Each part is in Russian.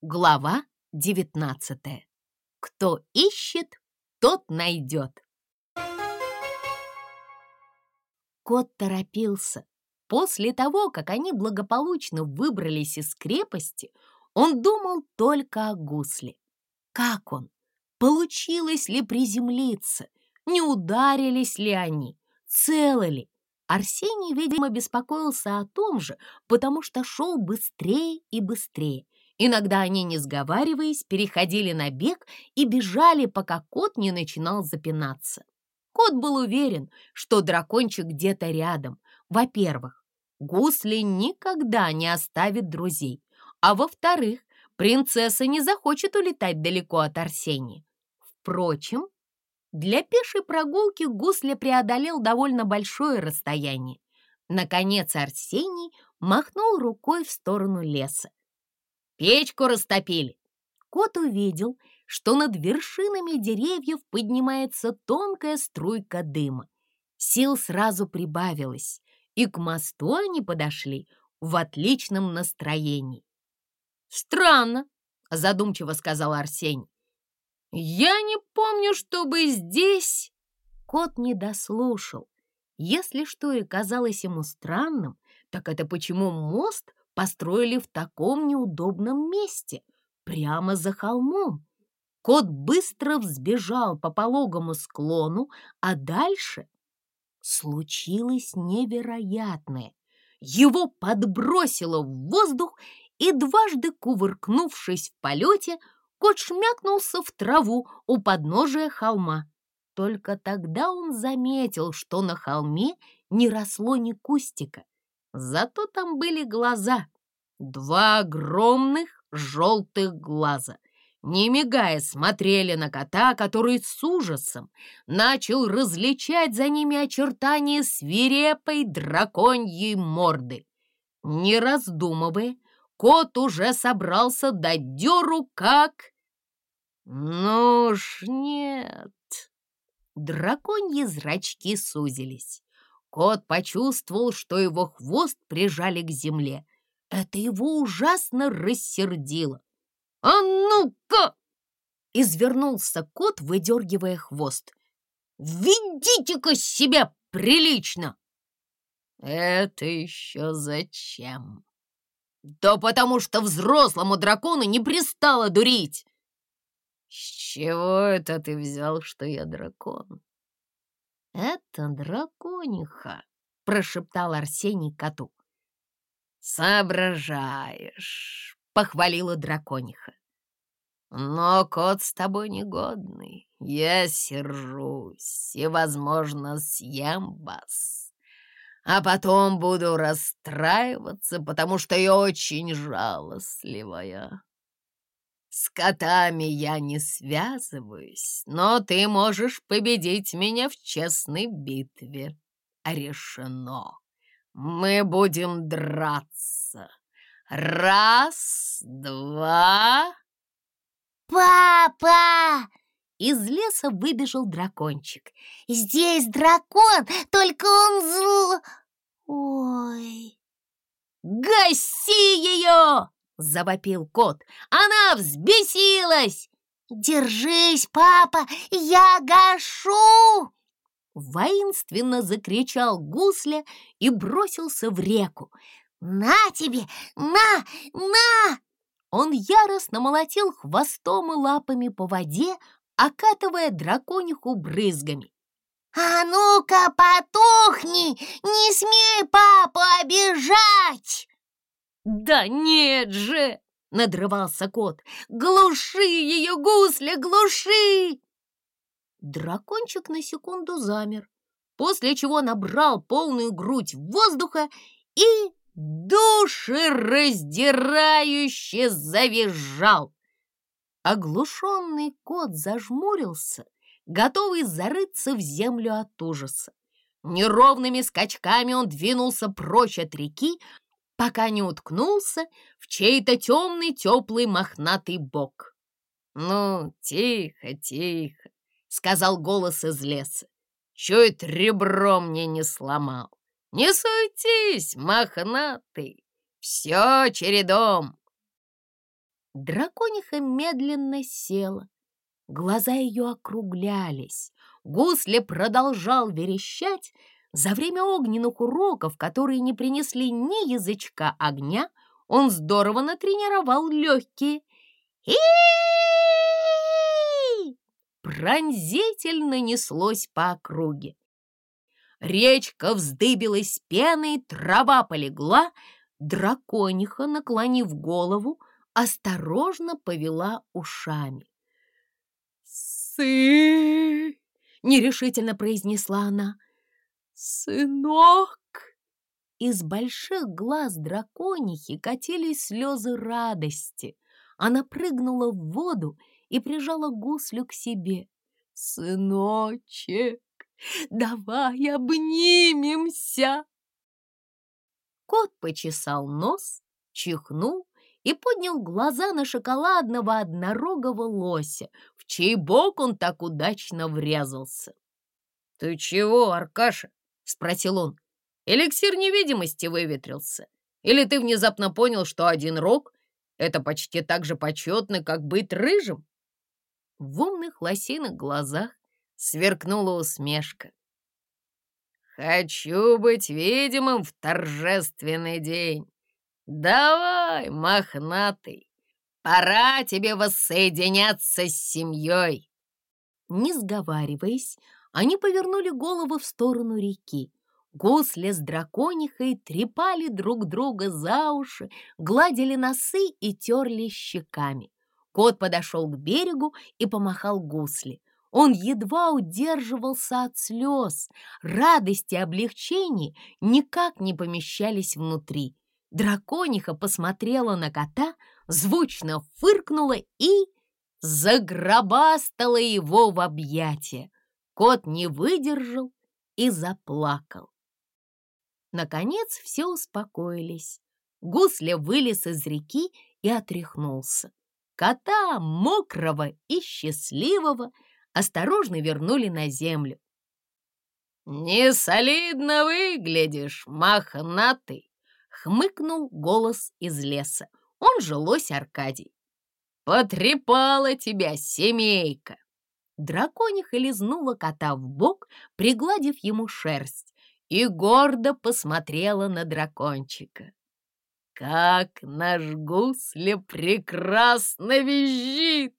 Глава девятнадцатая. Кто ищет, тот найдет. Кот торопился. После того, как они благополучно выбрались из крепости, он думал только о гусле. Как он? Получилось ли приземлиться? Не ударились ли они? Целы ли? Арсений, видимо, беспокоился о том же, потому что шел быстрее и быстрее. Иногда они, не сговариваясь, переходили на бег и бежали, пока кот не начинал запинаться. Кот был уверен, что дракончик где-то рядом. Во-первых, гусли никогда не оставит друзей, а во-вторых, принцесса не захочет улетать далеко от Арсения. Впрочем, для пешей прогулки гусля преодолел довольно большое расстояние. Наконец Арсений махнул рукой в сторону леса. Печку растопили. Кот увидел, что над вершинами деревьев поднимается тонкая струйка дыма. Сил сразу прибавилось, и к мосту они подошли в отличном настроении. «Странно», — задумчиво сказал Арсений. «Я не помню, чтобы здесь...» Кот не дослушал. Если что и казалось ему странным, так это почему мост построили в таком неудобном месте, прямо за холмом. Кот быстро взбежал по пологому склону, а дальше случилось невероятное. Его подбросило в воздух, и дважды кувыркнувшись в полете, кот шмякнулся в траву у подножия холма. Только тогда он заметил, что на холме не росло ни кустика. Зато там были глаза, два огромных желтых глаза. Не мигая, смотрели на кота, который с ужасом начал различать за ними очертания свирепой драконьей морды. Не раздумывая, кот уже собрался дать дёру, как... Ну ж нет. Драконьи зрачки сузились. Кот почувствовал, что его хвост прижали к земле. Это его ужасно рассердило. «А ну-ка!» — извернулся кот, выдергивая хвост. «Ведите-ка себя прилично!» «Это еще зачем?» «Да потому что взрослому дракону не пристало дурить!» «С чего это ты взял, что я дракон?» «Это дракониха», — прошептал Арсений коту. «Соображаешь», — похвалила дракониха. «Но кот с тобой негодный. Я сержусь и, возможно, съем вас. А потом буду расстраиваться, потому что я очень жалостливая». С котами я не связываюсь, но ты можешь победить меня в честной битве. Решено. Мы будем драться. Раз, два... Папа! Из леса выбежал дракончик. Здесь дракон, только он зл... Ой... Гаси ее! Завопил кот. «Она взбесилась!» «Держись, папа, я гашу!» Воинственно закричал гусля и бросился в реку. «На тебе! На! На!» Он яростно молотил хвостом и лапами по воде, окатывая дракониху брызгами. «А ну-ка, потухни! Не смей папу обижать!» «Да нет же!» — надрывался кот. «Глуши ее, гусля, глуши!» Дракончик на секунду замер, после чего набрал полную грудь воздуха и душераздирающе завизжал. Оглушенный кот зажмурился, готовый зарыться в землю от ужаса. Неровными скачками он двинулся прочь от реки, пока не уткнулся в чей-то темный, теплый, мохнатый бок. «Ну, тихо, тихо», — сказал голос из леса. «Чуть ребро мне не сломал. Не суетись, мохнатый, все чередом». Дракониха медленно села. Глаза ее округлялись. Гусли продолжал верещать. За время огненных уроков, которые не принесли ни язычка огня, он здорово натренировал легкие. и Пронзительно неслось по округе. Речка вздыбилась пеной, трава полегла, дракониха, наклонив голову, осторожно повела ушами. «Сы!» — нерешительно произнесла она. «Сынок!» Из больших глаз драконихи катились слезы радости. Она прыгнула в воду и прижала гуслю к себе. «Сыночек, давай обнимемся!» Кот почесал нос, чихнул и поднял глаза на шоколадного однорогого лося, в чей бок он так удачно врезался. «Ты чего, Аркаша?» — спросил он. «Эликсир невидимости выветрился. Или ты внезапно понял, что один рог — это почти так же почетно, как быть рыжим?» В умных лосиных глазах сверкнула усмешка. «Хочу быть видимым в торжественный день. Давай, мохнатый, пора тебе воссоединяться с семьей!» Не сговариваясь, они повернули головы в сторону реки. Гусли с драконихой трепали друг друга за уши, гладили носы и терли щеками. Кот подошел к берегу и помахал гусли. Он едва удерживался от слез. Радости и облегчение никак не помещались внутри. Дракониха посмотрела на кота, звучно фыркнула и загробастала его в объятия. Кот не выдержал и заплакал. Наконец все успокоились. Гусля вылез из реки и отряхнулся. Кота, мокрого и счастливого, осторожно вернули на землю. «Не солидно выглядишь, мохнатый!» — хмыкнул голос из леса. Он же лось Аркадий. «Потрепала тебя семейка!» Дракониха лизнула кота в бок, пригладив ему шерсть, и гордо посмотрела на дракончика. «Как наш гусля прекрасно визжит!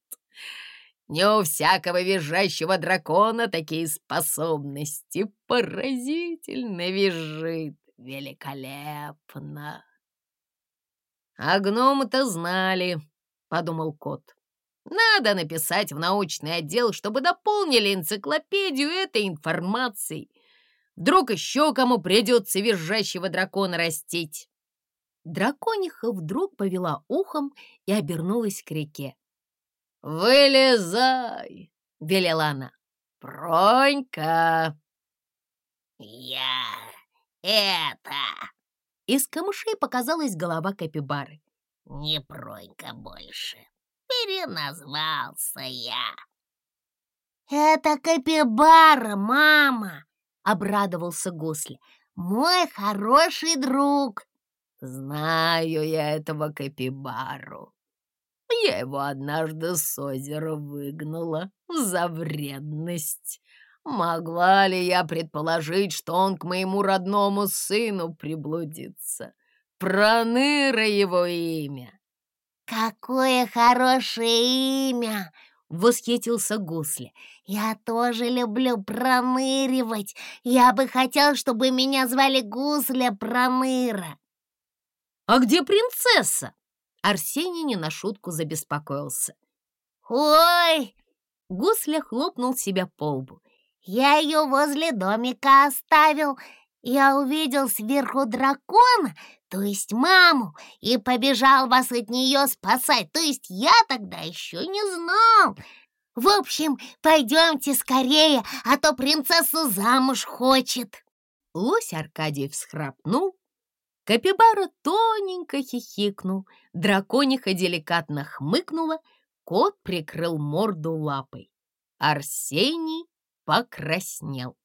Не у всякого визжащего дракона такие способности. Поразительно визжит, великолепно!» «А гномы-то знали», — подумал кот. Надо написать в научный отдел, чтобы дополнили энциклопедию этой информацией. Вдруг еще кому придется визжащего дракона растить. Дракониха вдруг повела ухом и обернулась к реке. «Вылезай!» — велела она. «Пронька!» «Я это...» Из камышей показалась голова капибары. «Не Пронька больше, переназвался я. «Это Капибара, мама!» — обрадовался Гусли. «Мой хороший друг!» «Знаю я этого Капибару. Я его однажды с озера выгнала за вредность. Могла ли я предположить, что он к моему родному сыну приблудится? Проныра его имя!» «Какое хорошее имя!» — восхитился Гусли. «Я тоже люблю проныривать. Я бы хотел, чтобы меня звали Гусля Проныра». «А где принцесса?» Арсений не на шутку забеспокоился. «Ой!» — Гусля хлопнул себя по лбу. «Я ее возле домика оставил. Я увидел сверху дракона, то есть маму, и побежал вас от нее спасать, то есть я тогда еще не знал. В общем, пойдемте скорее, а то принцессу замуж хочет. Лось Аркадий всхрапнул, Капибара тоненько хихикнул, дракониха деликатно хмыкнула, кот прикрыл морду лапой. Арсений покраснел.